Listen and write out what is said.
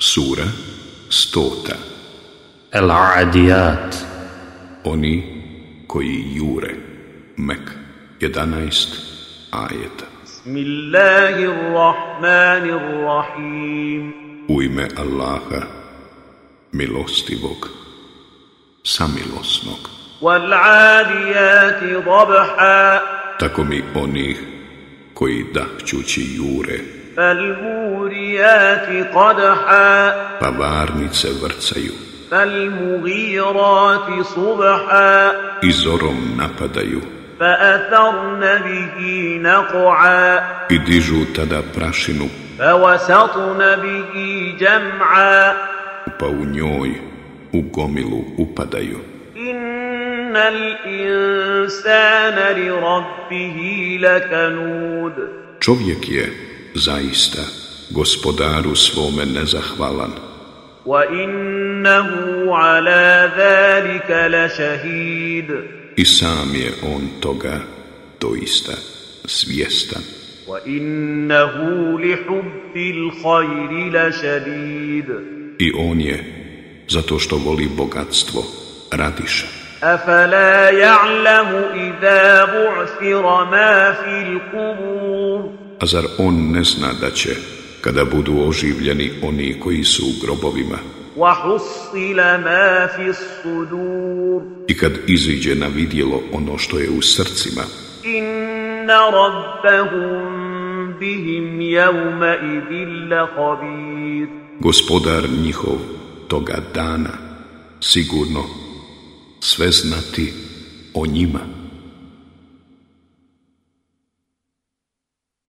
Sura stota. Al-Adiyat Oni koji jure. Mek 11 ajeta. Bismillahirrahmanirrahim. U ime Allaha milostivog samilosnog. Wal-adiyati dabha. Tako mi onih koji dahćući jure فالموريات قدحا. فبارنيتسه ورцају فالمغيرات صبحا. إزورم نپадају فأثرن به نقعا. إدجو تدا فوسطن به جمعا. وپاونيوي وغميلو упадају إن الإنسان لربه لكنود. Čovjek je zaista gospodaru svome nezahvalan وإنه على ذلك لشهيد i sam je on toga doista svjestan وإنه لحب الخير لشديد i on je zato što voli bogatstvo radiša أفلا يعلم إذا بعثر ما في القبور A zar on ne zna da će, kada budu oživljeni oni koji su u grobovima? I kad iziđe na vidjelo ono što je u srcima, inna rabbahum bihim jevme habir. Gospodar njihov toga dana, sigurno, sve znati o njima.